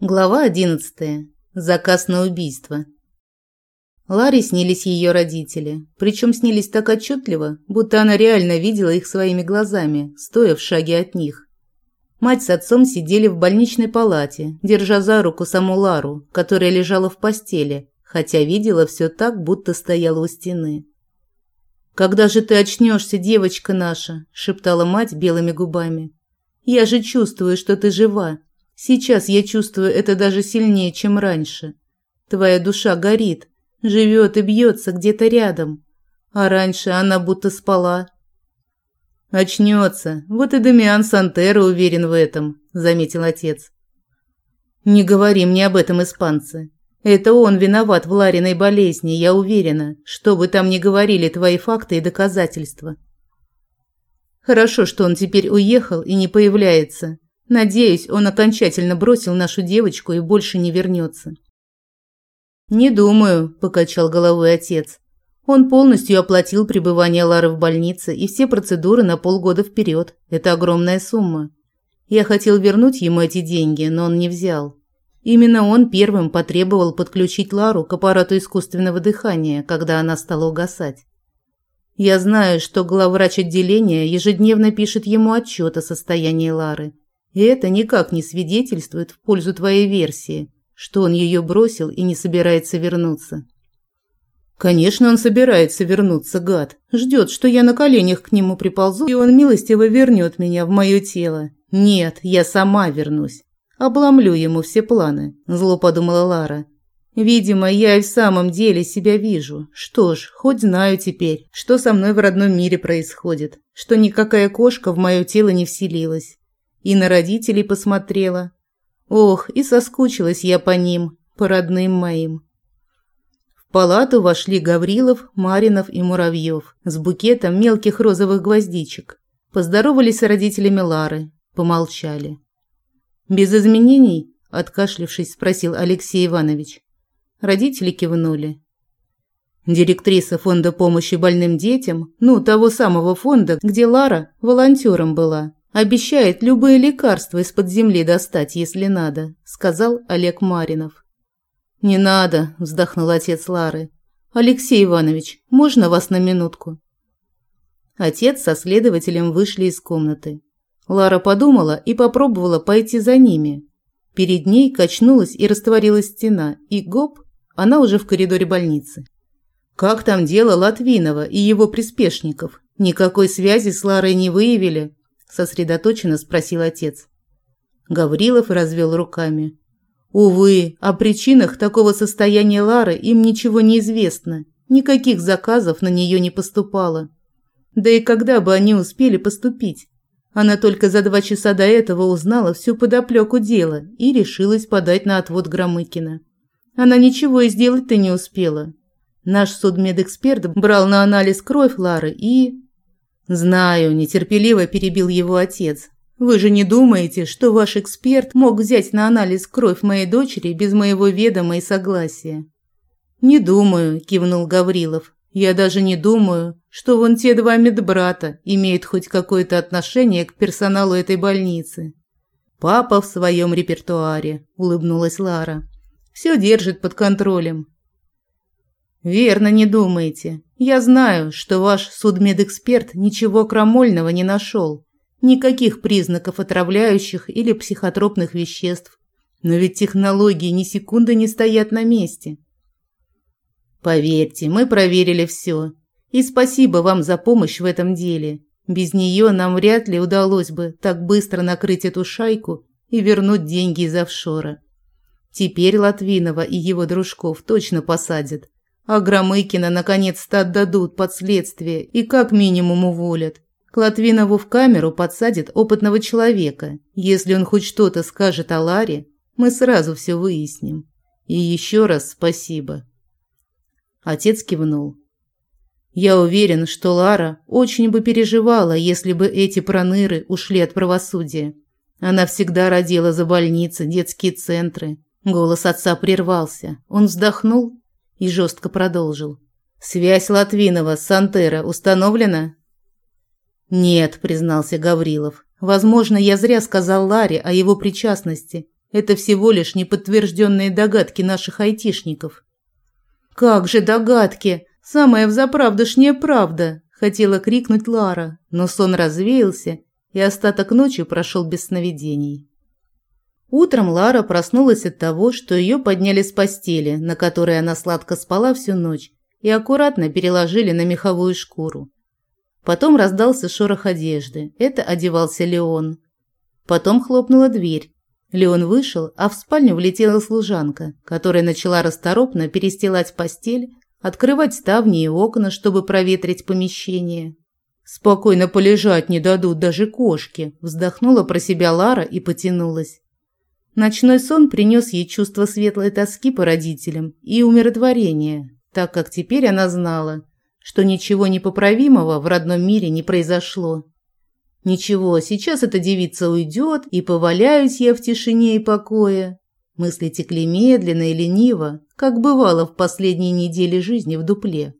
Глава 11. Заказ на убийство. Ларе снились ее родители, причем снились так отчетливо, будто она реально видела их своими глазами, стоя в шаге от них. Мать с отцом сидели в больничной палате, держа за руку саму Лару, которая лежала в постели, хотя видела все так, будто стояла у стены. «Когда же ты очнешься, девочка наша?» – шептала мать белыми губами. «Я же чувствую, что ты жива, Сейчас я чувствую это даже сильнее, чем раньше. Твоя душа горит, живет и бьется где-то рядом. А раньше она будто спала. Очнется. Вот и Дамиан Сантера уверен в этом, заметил отец. Не говори мне об этом, испанцы. Это он виноват в Лариной болезни, я уверена, что бы там ни говорили твои факты и доказательства. Хорошо, что он теперь уехал и не появляется. Надеюсь, он окончательно бросил нашу девочку и больше не вернется. «Не думаю», – покачал головой отец. Он полностью оплатил пребывание Лары в больнице и все процедуры на полгода вперед. Это огромная сумма. Я хотел вернуть ему эти деньги, но он не взял. Именно он первым потребовал подключить Лару к аппарату искусственного дыхания, когда она стала угасать. Я знаю, что главврач отделения ежедневно пишет ему отчет о состоянии Лары – и это никак не свидетельствует в пользу твоей версии, что он ее бросил и не собирается вернуться. Конечно, он собирается вернуться, гад. Ждет, что я на коленях к нему приползу, и он милостиво вернет меня в мое тело. Нет, я сама вернусь. Обломлю ему все планы, зло подумала Лара. Видимо, я и в самом деле себя вижу. Что ж, хоть знаю теперь, что со мной в родном мире происходит, что никакая кошка в мое тело не вселилась и на родителей посмотрела. Ох, и соскучилась я по ним, по родным моим. В палату вошли Гаврилов, Маринов и Муравьев с букетом мелких розовых гвоздичек. Поздоровались с родителями Лары, помолчали. «Без изменений?» – откашлившись, спросил Алексей Иванович. Родители кивнули. Директриса фонда помощи больным детям, ну, того самого фонда, где Лара волонтером была, Обещает любые лекарства из-под земли достать, если надо», – сказал Олег Маринов. «Не надо», – вздохнул отец Лары. «Алексей Иванович, можно вас на минутку?» Отец со следователем вышли из комнаты. Лара подумала и попробовала пойти за ними. Перед ней качнулась и растворилась стена, и гоп, она уже в коридоре больницы. Как там дело Латвинова и его приспешников? Никакой связи с Ларой не выявили сосредоточенно спросил отец. Гаврилов развел руками. Увы, о причинах такого состояния Лары им ничего не известно. Никаких заказов на нее не поступало. Да и когда бы они успели поступить? Она только за два часа до этого узнала всю подоплеку дела и решилась подать на отвод Громыкина. Она ничего и сделать-то не успела. Наш судмедэксперт брал на анализ кровь Лары и... «Знаю», – нетерпеливо перебил его отец. «Вы же не думаете, что ваш эксперт мог взять на анализ кровь моей дочери без моего ведома и согласия?» «Не думаю», – кивнул Гаврилов. «Я даже не думаю, что вон те два медбрата имеют хоть какое-то отношение к персоналу этой больницы». «Папа в своем репертуаре», – улыбнулась Лара. «Все держит под контролем. «Верно не думаете. Я знаю, что ваш судмедэксперт ничего крамольного не нашел. Никаких признаков отравляющих или психотропных веществ. Но ведь технологии ни секунды не стоят на месте. Поверьте, мы проверили все. И спасибо вам за помощь в этом деле. Без нее нам вряд ли удалось бы так быстро накрыть эту шайку и вернуть деньги из офшора. Теперь Латвинова и его дружков точно посадят а Громыкина наконец-то отдадут под следствие и как минимум уволят. К Латвинову в камеру подсадит опытного человека. Если он хоть что-то скажет о Ларе, мы сразу все выясним. И еще раз спасибо. Отец кивнул. Я уверен, что Лара очень бы переживала, если бы эти проныры ушли от правосудия. Она всегда родила за больницы, детские центры. Голос отца прервался. Он вздохнул и жестко продолжил. «Связь Латвинова с Сантера установлена?» «Нет», – признался Гаврилов. «Возможно, я зря сказал Ларе о его причастности. Это всего лишь неподтвержденные догадки наших айтишников. Как же догадки? Самая взаправдышняя правда, хотела крикнуть Лара, но сон развеялся, и остаток ночи прошел без сновидений. Утром Лара проснулась от того, что ее подняли с постели, на которой она сладко спала всю ночь, и аккуратно переложили на меховую шкуру. Потом раздался шорох одежды. Это одевался Леон. Потом хлопнула дверь. Леон вышел, а в спальню влетела служанка, которая начала расторопно перестилать постель, открывать ставни и окна, чтобы проветрить помещение. «Спокойно полежать не дадут даже кошки», – вздохнула про себя Лара и потянулась. Ночной сон принес ей чувство светлой тоски по родителям и умиротворения, так как теперь она знала, что ничего непоправимого в родном мире не произошло. Ничего, сейчас эта девица уйдет, и поваляюсь я в тишине и покое. Мысли текли медленно и лениво, как бывало в последние недели жизни в дупле.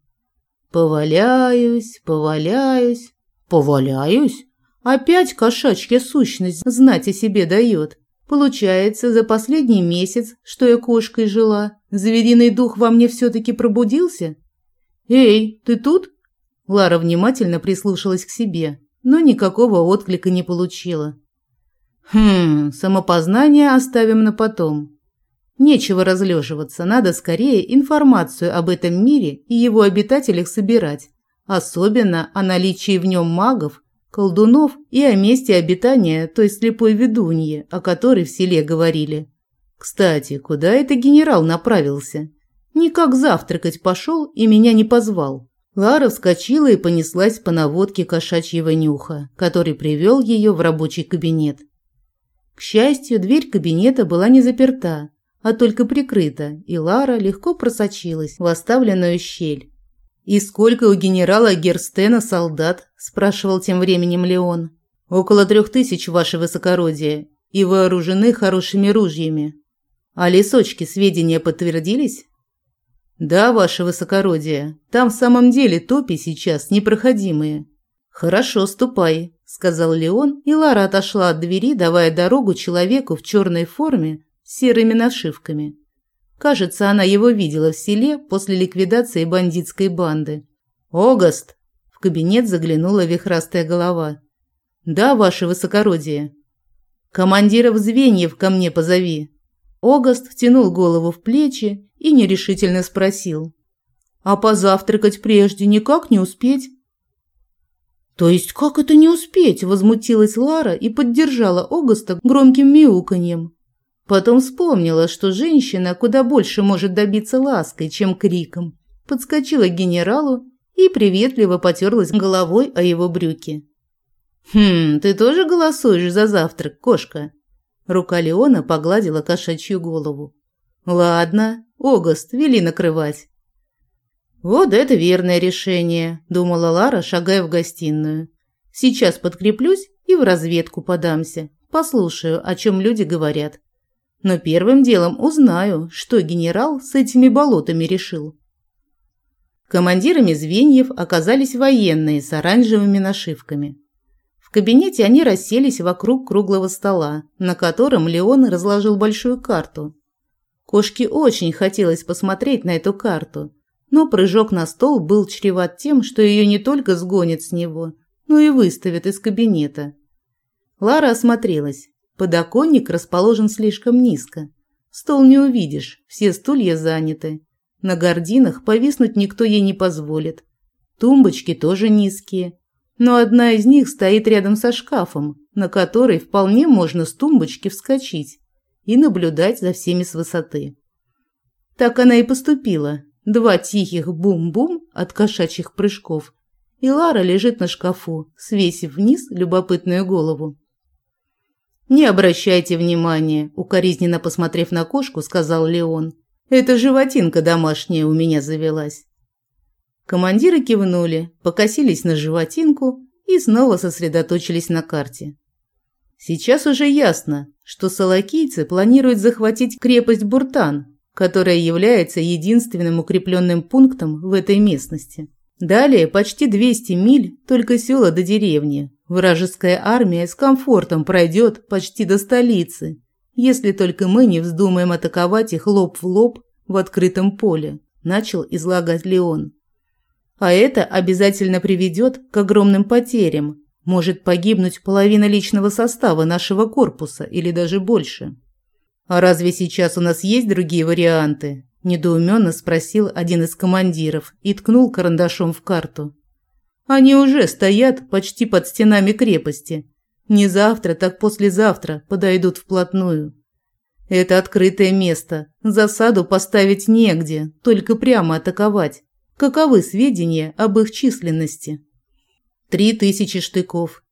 Поваляюсь, поваляюсь, поваляюсь. Опять кошачья сущность знать о себе дает. Получается, за последний месяц, что я кошкой жила, звериный дух во мне все-таки пробудился? «Эй, ты тут?» Лара внимательно прислушалась к себе, но никакого отклика не получила. «Хм, самопознание оставим на потом. Нечего разлеживаться, надо скорее информацию об этом мире и его обитателях собирать, особенно о наличии в нем магов, колдунов и о месте обитания той слепой ведуньи, о которой в селе говорили. Кстати, куда это генерал направился? Никак завтракать пошел и меня не позвал. Лара вскочила и понеслась по наводке кошачьего нюха, который привел ее в рабочий кабинет. К счастью, дверь кабинета была не заперта, а только прикрыта, и Лара легко просочилась в оставленную щель. «И сколько у генерала Герстена солдат?» – спрашивал тем временем Леон. «Около трех тысяч, ваше высокородие, и вооружены хорошими ружьями. А лесочки сведения подтвердились?» «Да, ваше высокородие, там в самом деле топи сейчас непроходимые». «Хорошо, ступай», – сказал Леон, и Лара отошла от двери, давая дорогу человеку в черной форме с серыми нашивками. Кажется, она его видела в селе после ликвидации бандитской банды. «Огаст!» – в кабинет заглянула вихрастая голова. «Да, ваше высокородие». «Командиров звеньев ко мне позови». Огаст втянул голову в плечи и нерешительно спросил. «А позавтракать прежде никак не успеть?» «То есть как это не успеть?» – возмутилась Лара и поддержала Огаста громким мяуканьем. Потом вспомнила, что женщина куда больше может добиться лаской, чем криком. Подскочила к генералу и приветливо потерлась головой о его брюки. «Хм, ты тоже голосуешь за завтрак, кошка?» Рука Леона погладила кошачью голову. «Ладно, Огаст, вели накрывать». «Вот это верное решение», – думала Лара, шагая в гостиную. «Сейчас подкреплюсь и в разведку подамся. Послушаю, о чем люди говорят. Но первым делом узнаю, что генерал с этими болотами решил». Командирами звеньев оказались военные с оранжевыми нашивками. В кабинете они расселись вокруг круглого стола, на котором Леон разложил большую карту, Кошке очень хотелось посмотреть на эту карту, но прыжок на стол был чреват тем, что ее не только сгонят с него, но и выставят из кабинета. Лара осмотрелась. Подоконник расположен слишком низко. Стол не увидишь, все стулья заняты. На гординах повиснуть никто ей не позволит. Тумбочки тоже низкие, но одна из них стоит рядом со шкафом, на который вполне можно с тумбочки вскочить и наблюдать за всеми с высоты. Так она и поступила. Два тихих бум-бум от кошачьих прыжков, и Лара лежит на шкафу, свесив вниз любопытную голову. «Не обращайте внимания», – укоризненно посмотрев на кошку, сказал Леон. «Это животинка домашняя у меня завелась». Командиры кивнули, покосились на животинку и снова сосредоточились на карте. Сейчас уже ясно, что салакийцы планируют захватить крепость Буртан, которая является единственным укрепленным пунктом в этой местности. Далее почти 200 миль только села до деревни. Вражеская армия с комфортом пройдет почти до столицы если только мы не вздумаем атаковать их лоб в лоб в открытом поле, начал излагать Леон. А это обязательно приведет к огромным потерям. Может погибнуть половина личного состава нашего корпуса или даже больше. А разве сейчас у нас есть другие варианты? Недоуменно спросил один из командиров и ткнул карандашом в карту. Они уже стоят почти под стенами крепости. Не завтра, так послезавтра подойдут вплотную. Это открытое место. Засаду поставить негде, только прямо атаковать. Каковы сведения об их численности? Три тысячи штыков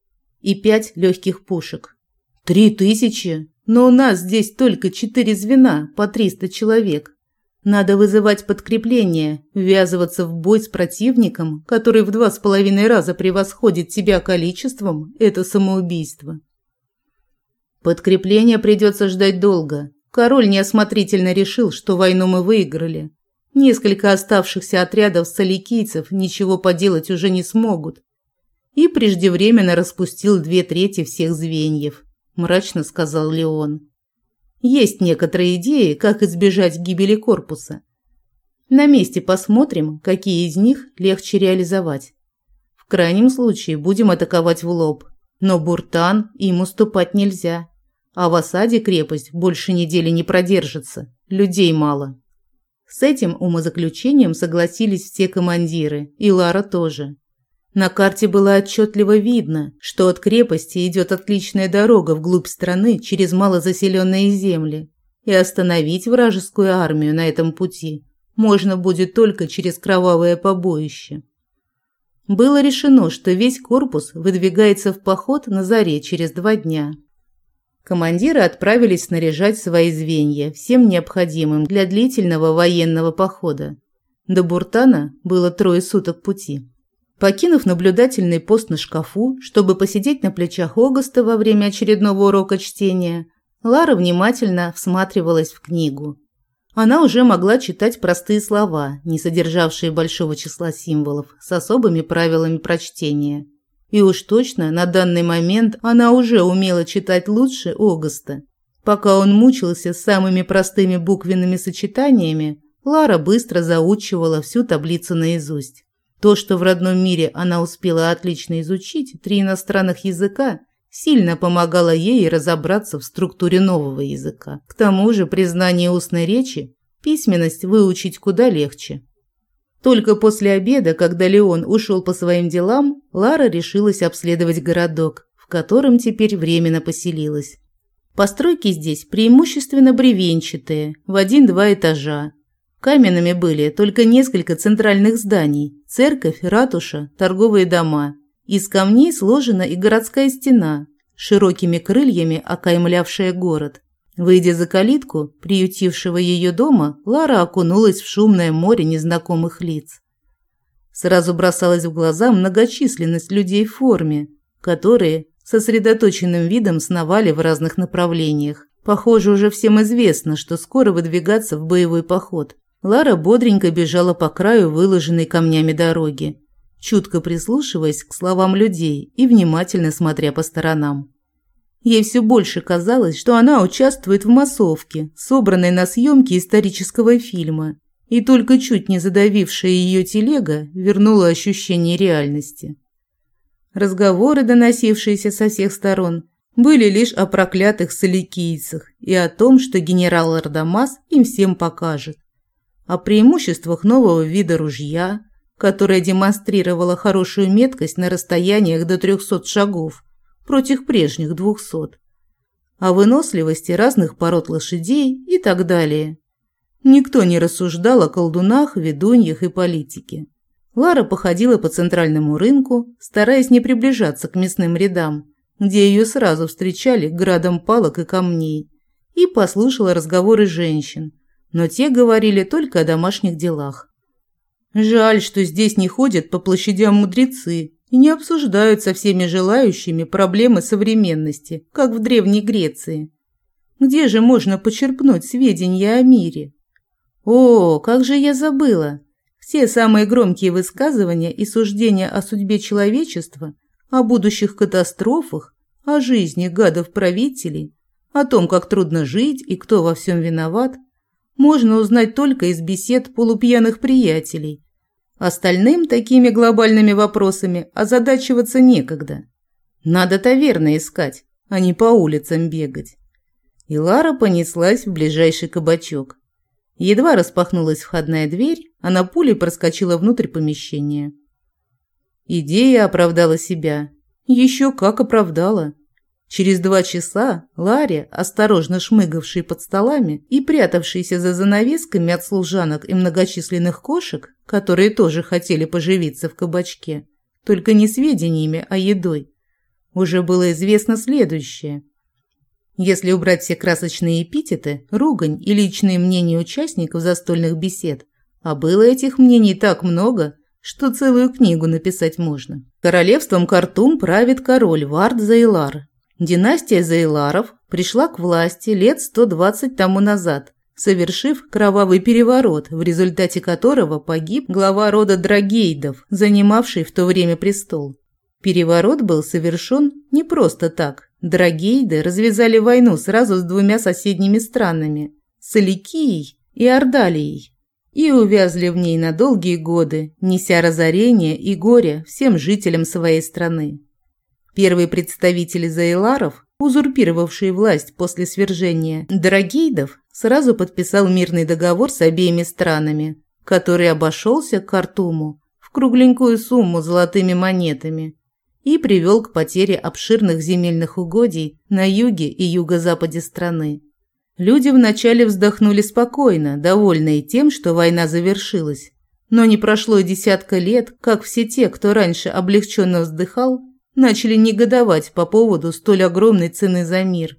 и пять легких пушек. Три тысячи? Но у нас здесь только четыре звена по триста человек. Надо вызывать подкрепление, ввязываться в бой с противником, который в два с половиной раза превосходит тебя количеством – это самоубийство. Подкрепление придется ждать долго. Король неосмотрительно решил, что войну мы выиграли. Несколько оставшихся отрядов соликийцев ничего поделать уже не смогут. И преждевременно распустил две трети всех звеньев, мрачно сказал Леон. Есть некоторые идеи, как избежать гибели корпуса. На месте посмотрим, какие из них легче реализовать. В крайнем случае будем атаковать в лоб, но Буртан им уступать нельзя. А в осаде крепость больше недели не продержится, людей мало. С этим умозаключением согласились все командиры, и Лара тоже. На карте было отчетливо видно, что от крепости идет отличная дорога вглубь страны через малозаселенные земли, и остановить вражескую армию на этом пути можно будет только через кровавое побоище. Было решено, что весь корпус выдвигается в поход на заре через два дня. Командиры отправились снаряжать свои звенья всем необходимым для длительного военного похода. До Буртана было трое суток пути. Покинув наблюдательный пост на шкафу, чтобы посидеть на плечах Огоста во время очередного урока чтения, Лара внимательно всматривалась в книгу. Она уже могла читать простые слова, не содержавшие большого числа символов, с особыми правилами прочтения – и уж точно на данный момент она уже умела читать лучше Огоста. Пока он мучился с самыми простыми буквенными сочетаниями, Лара быстро заучивала всю таблицу наизусть. То, что в родном мире она успела отлично изучить, три иностранных языка, сильно помогало ей разобраться в структуре нового языка. К тому же признание устной речи письменность выучить куда легче. Только после обеда, когда Леон ушел по своим делам, Лара решилась обследовать городок, в котором теперь временно поселилась. Постройки здесь преимущественно бревенчатые, в один-два этажа. Каменными были только несколько центральных зданий – церковь, ратуша, торговые дома. Из камней сложена и городская стена, широкими крыльями окаймлявшая город. Выйдя за калитку, приютившего ее дома, Лара окунулась в шумное море незнакомых лиц. Сразу бросалась в глаза многочисленность людей в форме, которые сосредоточенным видом сновали в разных направлениях. Похоже, уже всем известно, что скоро выдвигаться в боевой поход. Лара бодренько бежала по краю выложенной камнями дороги, чутко прислушиваясь к словам людей и внимательно смотря по сторонам. Ей все больше казалось, что она участвует в массовке, собранной на съемке исторического фильма, и только чуть не задавившая ее телега вернула ощущение реальности. Разговоры, доносившиеся со всех сторон, были лишь о проклятых соликийцах и о том, что генерал Ардамас им всем покажет. О преимуществах нового вида ружья, которое демонстрировало хорошую меткость на расстояниях до 300 шагов, против прежних двухсот, о выносливости разных пород лошадей и так далее. Никто не рассуждал о колдунах, ведуньях и политике. Лара походила по центральному рынку, стараясь не приближаться к мясным рядам, где ее сразу встречали градом палок и камней, и послушала разговоры женщин, но те говорили только о домашних делах. Жаль, что здесь не ходят по площадям мудрецы и не обсуждают со всеми желающими проблемы современности, как в Древней Греции. Где же можно почерпнуть сведения о мире? О, как же я забыла! Все самые громкие высказывания и суждения о судьбе человечества, о будущих катастрофах, о жизни гадов-правителей, О том, как трудно жить и кто во всем виноват, можно узнать только из бесед полупьяных приятелей. Остальным такими глобальными вопросами озадачиваться некогда. Надо таверны искать, а не по улицам бегать. И Лара понеслась в ближайший кабачок. Едва распахнулась входная дверь, она пулей проскочила внутрь помещения. Идея оправдала себя. Еще как оправдала. Через два часа Ларе, осторожно шмыгавшей под столами и прятавшейся за занавесками от служанок и многочисленных кошек, которые тоже хотели поживиться в кабачке, только не сведениями, а едой, уже было известно следующее. Если убрать все красочные эпитеты, ругань и личные мнения участников застольных бесед, а было этих мнений так много, что целую книгу написать можно. Королевством Картум правит король Вард Зайлар, Династия Зейларов пришла к власти лет 120 тому назад, совершив кровавый переворот, в результате которого погиб глава рода Драгейдов, занимавший в то время престол. Переворот был совершен не просто так. Драгейды развязали войну сразу с двумя соседними странами – Саликией и Ордалией, и увязли в ней на долгие годы, неся разорение и горе всем жителям своей страны. Первые представители Зайларов, узурпировавшие власть после свержения Драгейдов, сразу подписал мирный договор с обеими странами, который обошелся Картуму в кругленькую сумму золотыми монетами и привел к потере обширных земельных угодий на юге и юго-западе страны. Люди вначале вздохнули спокойно, довольные тем, что война завершилась. Но не прошло и десятка лет, как все те, кто раньше облегченно вздыхал, начали негодовать по поводу столь огромной цены за мир.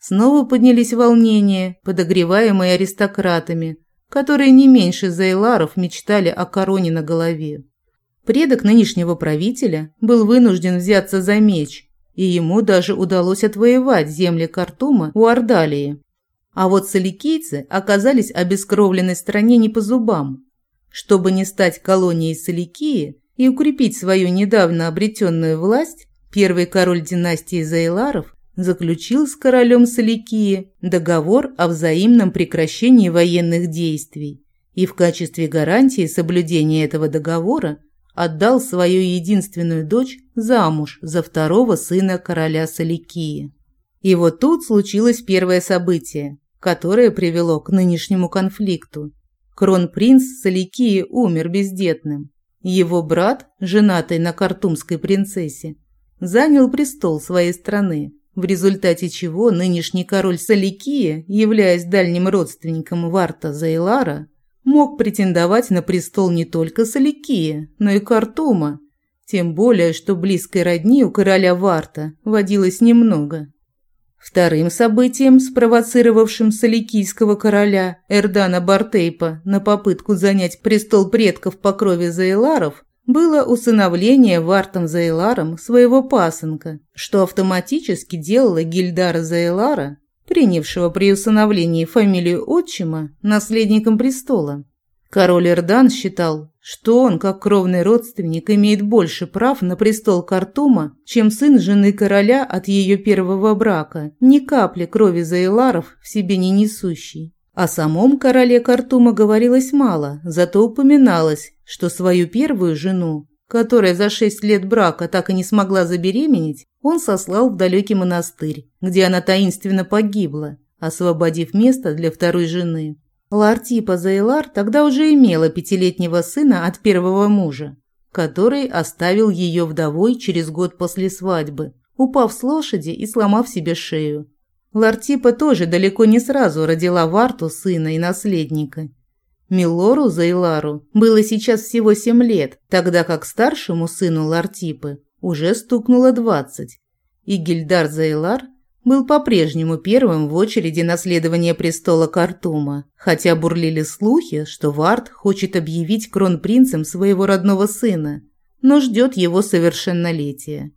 Снова поднялись волнения, подогреваемые аристократами, которые не меньше Зайларов мечтали о короне на голове. Предок нынешнего правителя был вынужден взяться за меч, и ему даже удалось отвоевать земли Картума у Ордалии. А вот соликийцы оказались обескровленной стране не по зубам. Чтобы не стать колонией Соликии, и укрепить свою недавно обретенную власть, первый король династии Зайларов заключил с королем Саликии договор о взаимном прекращении военных действий и в качестве гарантии соблюдения этого договора отдал свою единственную дочь замуж за второго сына короля Саликии. И вот тут случилось первое событие, которое привело к нынешнему конфликту. Кронпринц Саликии умер бездетным, его брат, женатый на картумской принцессе, занял престол своей страны, в результате чего нынешний король Саликия, являясь дальним родственником Варта Зайлара, мог претендовать на престол не только Саликия, но и Картума, тем более, что близкой родни у короля Варта водилось немного. Вторым событием, спровоцировавшим саликийского короля Эрдана Бартейпа на попытку занять престол предков по крови Заэларов, было усыновление Вартом Заэларом своего пасынка, что автоматически делало Гильдара Заэлара, принявшего при усыновлении фамилию отчима, наследником престола. Король Эрдан считал, что он, как кровный родственник, имеет больше прав на престол Картума, чем сын жены короля от ее первого брака, ни капли крови Заиларов в себе не несущий. О самом короле Картума говорилось мало, зато упоминалось, что свою первую жену, которая за шесть лет брака так и не смогла забеременеть, он сослал в далекий монастырь, где она таинственно погибла, освободив место для второй жены. Лартипа Зайлар тогда уже имела пятилетнего сына от первого мужа, который оставил ее вдовой через год после свадьбы, упав с лошади и сломав себе шею. Лартипа тоже далеко не сразу родила Варту сына и наследника. Милору Зайлару было сейчас всего семь лет, тогда как старшему сыну Лартипы уже стукнуло двадцать, и Гильдар Зайлар был по-прежнему первым в очереди наследования престола Картума, хотя бурлили слухи, что Вард хочет объявить кронпринцем своего родного сына, но ждет его совершеннолетия.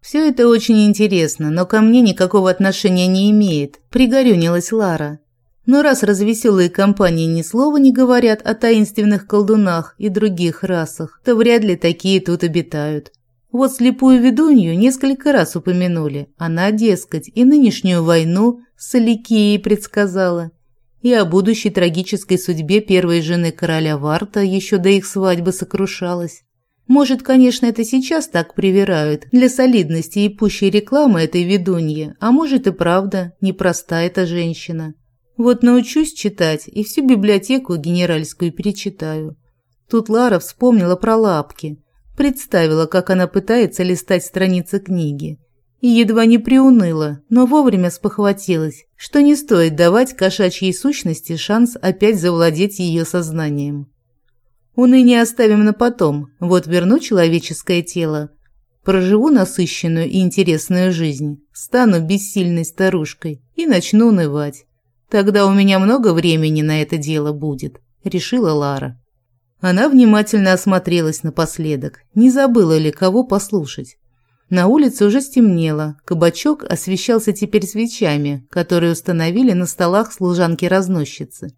«Все это очень интересно, но ко мне никакого отношения не имеет», – пригорюнилась Лара. «Но раз развеселые компании ни слова не говорят о таинственных колдунах и других расах, то вряд ли такие тут обитают. Вот слепую ведунью несколько раз упомянули. Она, дескать, и нынешнюю войну с Аликией предсказала, и о будущей трагической судьбе первой жены короля Варта еще до их свадьбы сокрушалась. Может, конечно, это сейчас так привирают для солидности и пущей рекламы этой ведуньи, а может и правда, непроста эта женщина. Вот научусь читать и всю библиотеку генеральскую перечитаю. Тут Лара вспомнила про лапки, представила, как она пытается листать страницы книги. И едва не приуныла, но вовремя спохватилась, что не стоит давать кошачьей сущности шанс опять завладеть ее сознанием. Уныние оставим на потом, вот верну человеческое тело, проживу насыщенную и интересную жизнь, стану бессильной старушкой и начну унывать. Тогда у меня много времени на это дело будет, решила Лара. Она внимательно осмотрелась напоследок, не забыла ли кого послушать. На улице уже стемнело, кабачок освещался теперь свечами, которые установили на столах служанки-разносчицы.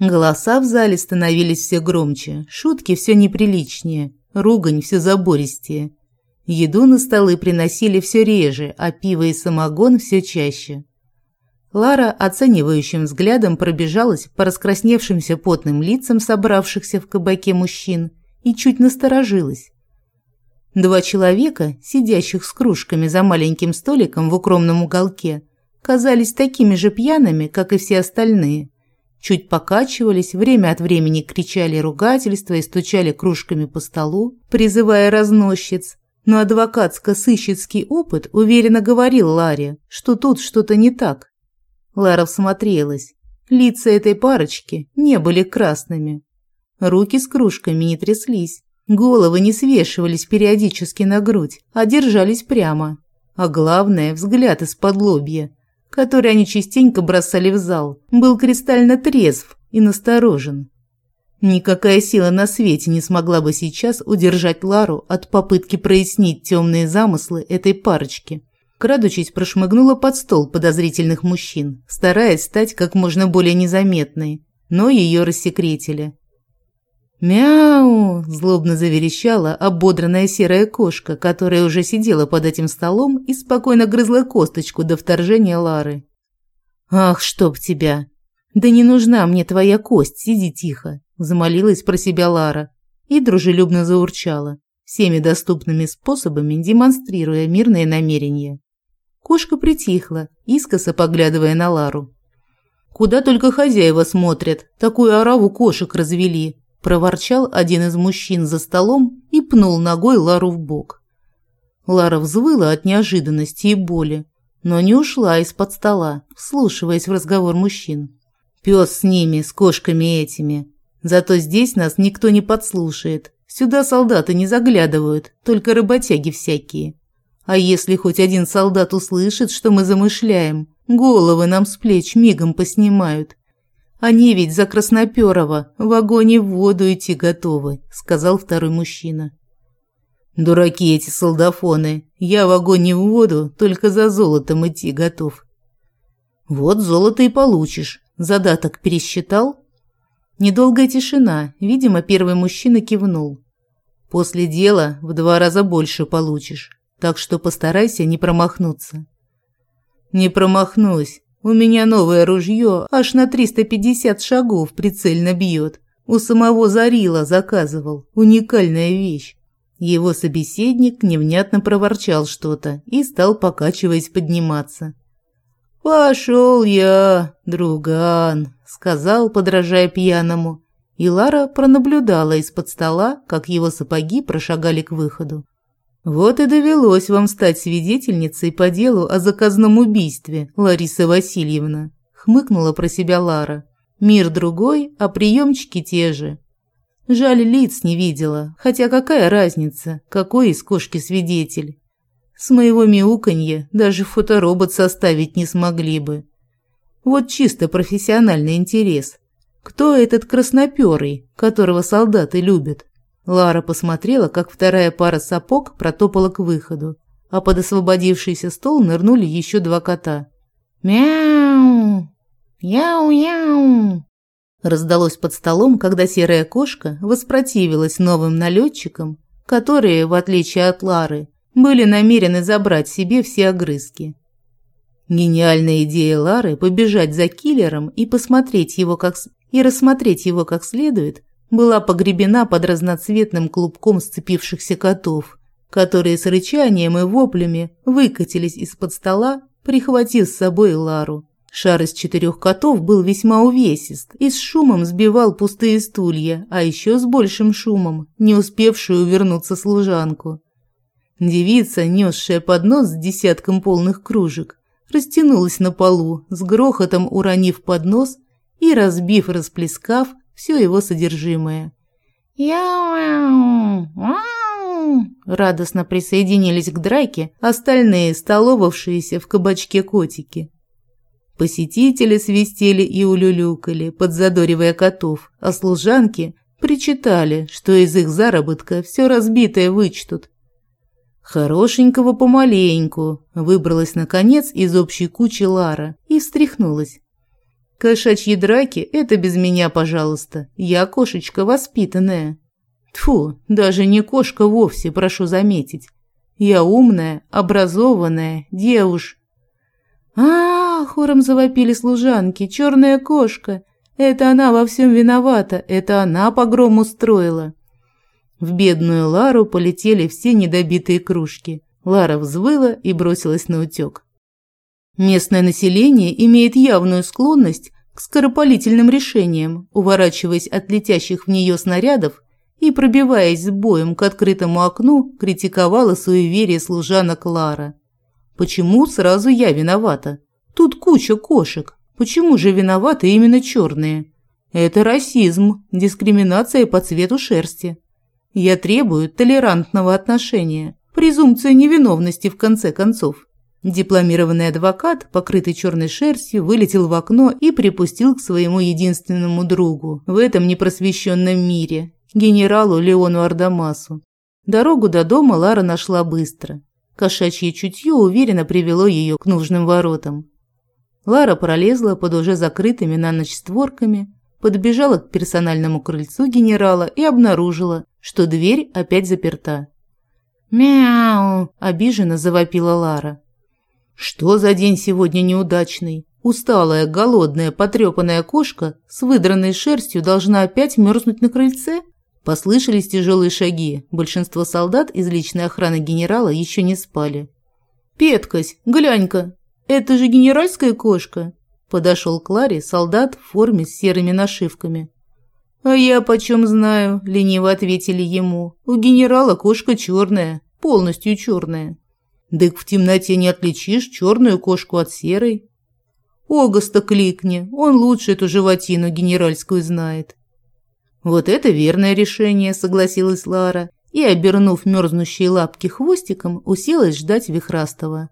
Голоса в зале становились все громче, шутки все неприличнее, ругань все забористее. Еду на столы приносили все реже, а пиво и самогон все чаще. Лара оценивающим взглядом пробежалась по раскрасневшимся потным лицам собравшихся в кабаке мужчин и чуть насторожилась. Два человека, сидящих с кружками за маленьким столиком в укромном уголке, казались такими же пьяными, как и все остальные чуть покачивались, время от времени кричали ругательства и стучали кружками по столу, призывая разносчиц. Но адвокатско-сыщицкий опыт уверенно говорил Ларе, что тут что-то не так. Лара всмотрелась. Лица этой парочки не были красными. Руки с кружками не тряслись. Головы не свешивались периодически на грудь, а держались прямо. А главное, взгляд из-под лобья – который они частенько бросали в зал, был кристально трезв и насторожен. Никакая сила на свете не смогла бы сейчас удержать Лару от попытки прояснить темные замыслы этой парочки. Крадучись, прошмыгнула под стол подозрительных мужчин, стараясь стать как можно более незаметной, но ее рассекретили. «Мяу!» – злобно заверещала ободранная серая кошка, которая уже сидела под этим столом и спокойно грызла косточку до вторжения Лары. «Ах, чтоб тебя! Да не нужна мне твоя кость, сиди тихо!» – замолилась про себя Лара и дружелюбно заурчала, всеми доступными способами демонстрируя мирные намерения. Кошка притихла, искоса поглядывая на Лару. «Куда только хозяева смотрят, такую ораву кошек развели!» проворчал один из мужчин за столом и пнул ногой Лару в бок. Лара взвыла от неожиданности и боли, но не ушла из-под стола, вслушиваясь в разговор мужчин. Пес с ними, с кошками этими. Зато здесь нас никто не подслушает. Сюда солдаты не заглядывают, только работяги всякие. А если хоть один солдат услышит, что мы замышляем, головы нам с плеч мигом поснимают. Они ведь за Красноперова в огонь в воду идти готовы», – сказал второй мужчина. «Дураки эти солдафоны. Я в огонь в воду только за золотом идти готов». «Вот золото и получишь. Задаток пересчитал?» Недолгая тишина. Видимо, первый мужчина кивнул. «После дела в два раза больше получишь, так что постарайся не промахнуться». «Не промахнусь. У меня новое ружье аж на 350 шагов прицельно бьет. У самого Зарила заказывал. Уникальная вещь. Его собеседник невнятно проворчал что-то и стал, покачиваясь, подниматься. «Пошел я, друган», — сказал, подражая пьяному. И Лара пронаблюдала из-под стола, как его сапоги прошагали к выходу. Вот и довелось вам стать свидетельницей по делу о заказном убийстве, Лариса Васильевна, хмыкнула про себя Лара. Мир другой, а приемчики те же. Жаль, лиц не видела, хотя какая разница, какой из кошки свидетель. С моего мяуканья даже фоторобот составить не смогли бы. Вот чисто профессиональный интерес. Кто этот красноперый, которого солдаты любят? Лара посмотрела, как вторая пара сапог протопала к выходу, а под освободившийся стол нырнули еще два кота. «Мяу! Яу-яу!» Раздалось под столом, когда серая кошка воспротивилась новым налетчикам которые, в отличие от Лары, были намерены забрать себе все огрызки. Гениальная идея Лары побежать за киллером и посмотреть его как и рассмотреть его как следует была погребена под разноцветным клубком сцепившихся котов, которые с рычанием и воплями выкатились из-под стола, прихватив с собой Лару. Шар из четырех котов был весьма увесист и с шумом сбивал пустые стулья, а еще с большим шумом, не успевшую увернуться служанку. Девица, несшая поднос с десятком полных кружек, растянулась на полу, с грохотом уронив поднос и разбив, расплескав все его содержимое. «Яу! Радостно присоединились к драке остальные столовавшиеся в кабачке котики. Посетители свистели и улюлюкали, подзадоривая котов, а служанки причитали, что из их заработка все разбитое вычтут. Хорошенького помаленьку выбралась, наконец, из общей кучи Лара и встряхнулась. «Кошачьи драки – это без меня, пожалуйста. Я кошечка воспитанная». Тфу, даже не кошка вовсе, прошу заметить. Я умная, образованная девушка. А, хором завопили служанки. Черная кошка. Это она во всем виновата. Это она погром устроила. В бедную Лару полетели все недобитые кружки. Лара взвыла и бросилась на утек. Местное население имеет явную склонность к скоропалительным решениям, уворачиваясь от летящих в нее снарядов и, пробиваясь с боем к открытому окну, критиковала суеверие служанок Лара. Почему сразу я виновата? Тут куча кошек. Почему же виноваты именно черные? Это расизм, дискриминация по цвету шерсти. Я требую толерантного отношения, презумпция невиновности в конце концов. Дипломированный адвокат, покрытый черной шерстью, вылетел в окно и припустил к своему единственному другу в этом непросвещенном мире, генералу Леону Ардамасу. Дорогу до дома Лара нашла быстро. Кошачье чутье уверенно привело ее к нужным воротам. Лара пролезла под уже закрытыми на ночь створками, подбежала к персональному крыльцу генерала и обнаружила, что дверь опять заперта. «Мяу!» – обиженно завопила Лара. «Что за день сегодня неудачный? Усталая, голодная, потрепанная кошка с выдранной шерстью должна опять мерзнуть на крыльце?» Послышались тяжелые шаги. Большинство солдат из личной охраны генерала еще не спали. «Петкась, глянь-ка, это же генеральская кошка!» Подошел к Ларе солдат в форме с серыми нашивками. «А я почем знаю?» – лениво ответили ему. «У генерала кошка черная, полностью черная». «Дык в темноте не отличишь черную кошку от серой». «Огоста кликни, он лучше эту животину генеральскую знает». «Вот это верное решение», – согласилась Лара и, обернув мерзнущие лапки хвостиком, уселась ждать Вихрастова.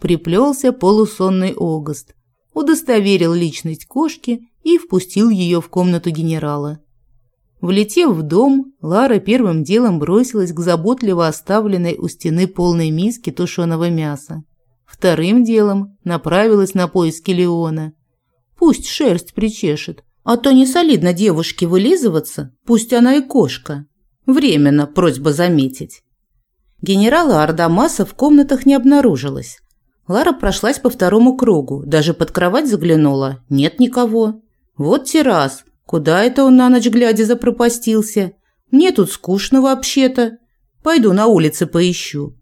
Приплелся полусонный Огост, удостоверил личность кошки и впустил ее в комнату генерала. Влетев в дом, Лара первым делом бросилась к заботливо оставленной у стены полной миске тушеного мяса. Вторым делом направилась на поиски Леона. Пусть шерсть причешет, а то не солидно девушке вылизываться, пусть она и кошка. Временно, просьба заметить. Генерала Ардамаса в комнатах не обнаружилось. Лара прошлась по второму кругу, даже под кровать заглянула. Нет никого. Вот террас. Куда это он на ночь глядя запропастился? Мне тут скучно вообще-то. Пойду на улице поищу.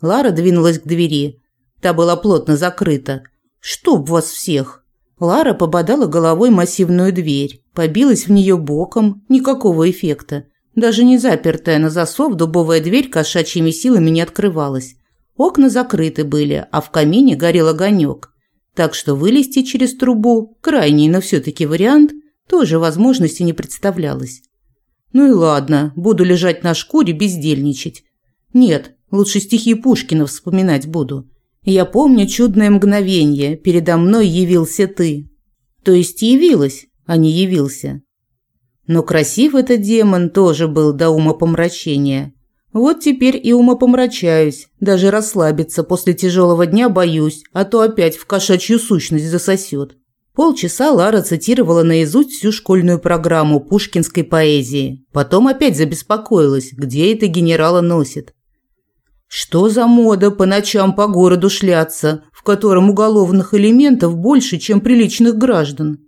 Лара двинулась к двери. Та была плотно закрыта. Чтоб вас всех! Лара пободала головой массивную дверь, побилась в нее боком, никакого эффекта. Даже не запертая на засов дубовая дверь кошачьими силами не открывалась. Окна закрыты были, а в камине горел огонек. Так что вылезти через трубу, крайний, но все-таки вариант, тоже возможности не представлялось. Ну и ладно, буду лежать на шкуре, бездельничать. Нет, лучше стихи Пушкина вспоминать буду. Я помню чудное мгновение, передо мной явился ты. То есть явилась, а не явился. Но красив этот демон тоже был до ума помрачения. Вот теперь и умопомрачаюсь, даже расслабиться после тяжелого дня боюсь, а то опять в кошачью сущность засосет. Полчаса Лара цитировала наизусть всю школьную программу пушкинской поэзии. Потом опять забеспокоилась, где это генерала носит. Что за мода по ночам по городу шляться, в котором уголовных элементов больше, чем приличных граждан?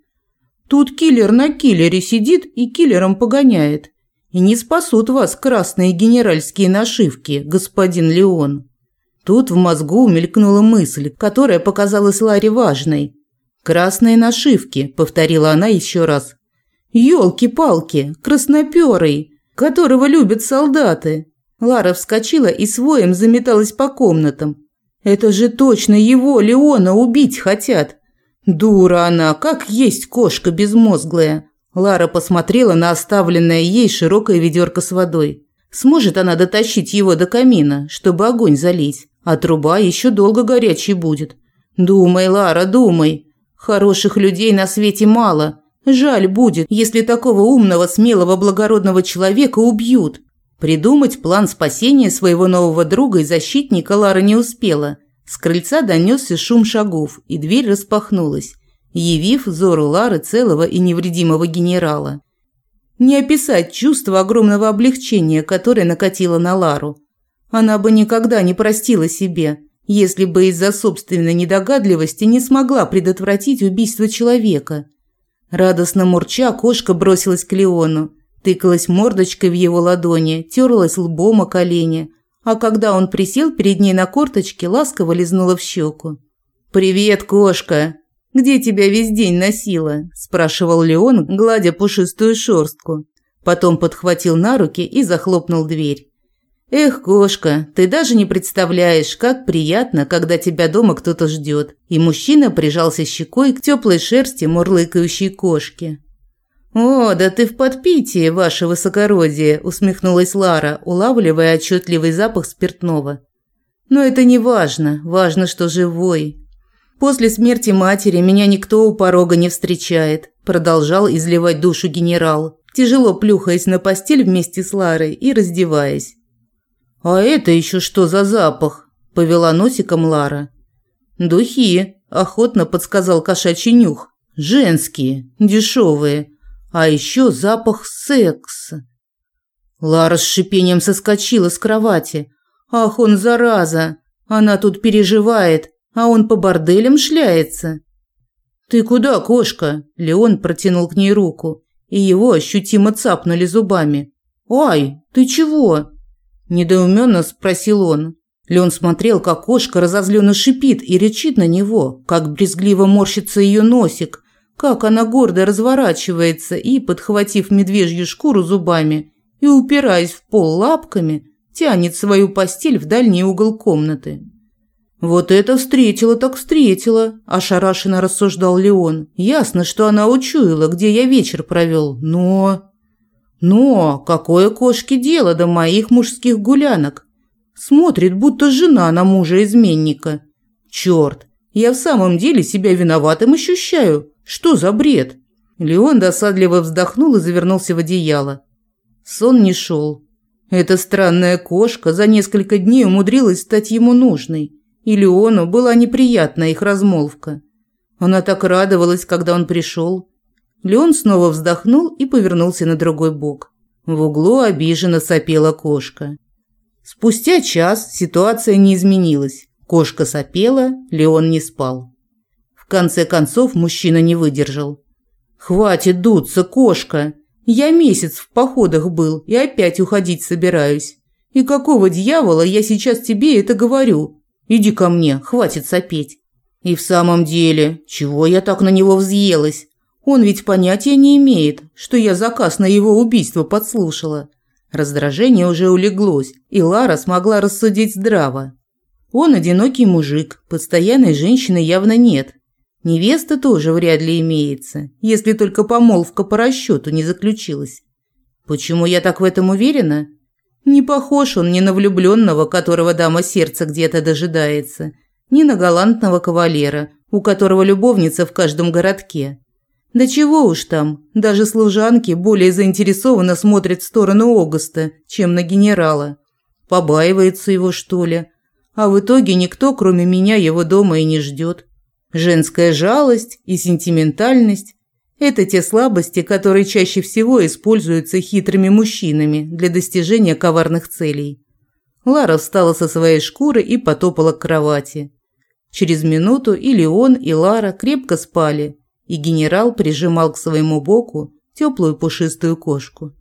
Тут киллер на киллере сидит и киллером погоняет. И не спасут вас красные генеральские нашивки, господин Леон. Тут в мозгу мелькнула мысль, которая показалась Ларе важной. «Красные нашивки», – повторила она еще раз. «Елки-палки, краснопёрый, которого любят солдаты». Лара вскочила и своим заметалась по комнатам. «Это же точно его, Леона, убить хотят!» «Дура она, как есть кошка безмозглая!» Лара посмотрела на оставленное ей широкое ведерко с водой. Сможет она дотащить его до камина, чтобы огонь залить, а труба еще долго горячей будет. Думай, Лара, думай. Хороших людей на свете мало. Жаль будет, если такого умного, смелого, благородного человека убьют. Придумать план спасения своего нового друга и защитника Лара не успела. С крыльца донесся шум шагов, и дверь распахнулась, явив взору Лары целого и невредимого генерала. Не описать чувство огромного облегчения, которое накатило на Лару. Она бы никогда не простила себе, если бы из-за собственной недогадливости не смогла предотвратить убийство человека. Радостно мурча, кошка бросилась к Леону, тыкалась мордочкой в его ладони, терлась лбом о колени, а когда он присел перед ней на корточке, ласково лизнула в щеку. «Привет, кошка! Где тебя весь день носила?» – спрашивал Леон, гладя пушистую шерстку. Потом подхватил на руки и захлопнул дверь. «Эх, кошка, ты даже не представляешь, как приятно, когда тебя дома кто-то ждет». И мужчина прижался щекой к теплой шерсти мурлыкающей кошки. «О, да ты в подпитии, ваше высокородие», – усмехнулась Лара, улавливая отчетливый запах спиртного. «Но это не важно, важно, что живой». «После смерти матери меня никто у порога не встречает», – продолжал изливать душу генерал, тяжело плюхаясь на постель вместе с Ларой и раздеваясь. «А это еще что за запах?» – повела носиком Лара. «Духи», – охотно подсказал кошачий нюх. «Женские, дешевые, а еще запах секса. Лара с шипением соскочила с кровати. Ах, он зараза! Она тут переживает, а он по борделям шляется. Ты куда, кошка? Леон протянул к ней руку, и его ощутимо цапнули зубами. Ай, ты чего? Недоуменно спросил он. Леон смотрел, как кошка разозленно шипит и речит на него, как брезгливо морщится ее носик, как она гордо разворачивается и, подхватив медвежью шкуру зубами и упираясь в пол лапками, тянет свою постель в дальний угол комнаты. «Вот это встретила так встретила», – ошарашенно рассуждал Леон. «Ясно, что она учуяла, где я вечер провел, но...» «Но какое кошке дело до моих мужских гулянок? Смотрит, будто жена на мужа-изменника. Черт, я в самом деле себя виноватым ощущаю. Что за бред? Леон досадливо вздохнул и завернулся в одеяло. Сон не шел. Эта странная кошка за несколько дней умудрилась стать ему нужной, и Леону была неприятна их размолвка. Она так радовалась, когда он пришел. Леон снова вздохнул и повернулся на другой бок. В углу обиженно сопела кошка. Спустя час ситуация не изменилась. Кошка сопела, Леон не спал конце концов мужчина не выдержал. «Хватит дуться, кошка! Я месяц в походах был и опять уходить собираюсь. И какого дьявола я сейчас тебе это говорю? Иди ко мне, хватит сопеть». И в самом деле, чего я так на него взъелась? Он ведь понятия не имеет, что я заказ на его убийство подслушала. Раздражение уже улеглось, и Лара смогла рассудить здраво. Он одинокий мужик, постоянной женщины явно нет, Невеста тоже вряд ли имеется, если только помолвка по расчету не заключилась. Почему я так в этом уверена? Не похож он ни на влюбленного, которого дама сердца где-то дожидается, ни на галантного кавалера, у которого любовница в каждом городке. Да чего уж там, даже служанки более заинтересованно смотрят в сторону Огоста, чем на генерала. Побаивается его, что ли? А в итоге никто, кроме меня, его дома и не ждет. Женская жалость и сентиментальность – это те слабости, которые чаще всего используются хитрыми мужчинами для достижения коварных целей. Лара встала со своей шкуры и потопала к кровати. Через минуту и Леон, и Лара крепко спали, и генерал прижимал к своему боку теплую пушистую кошку.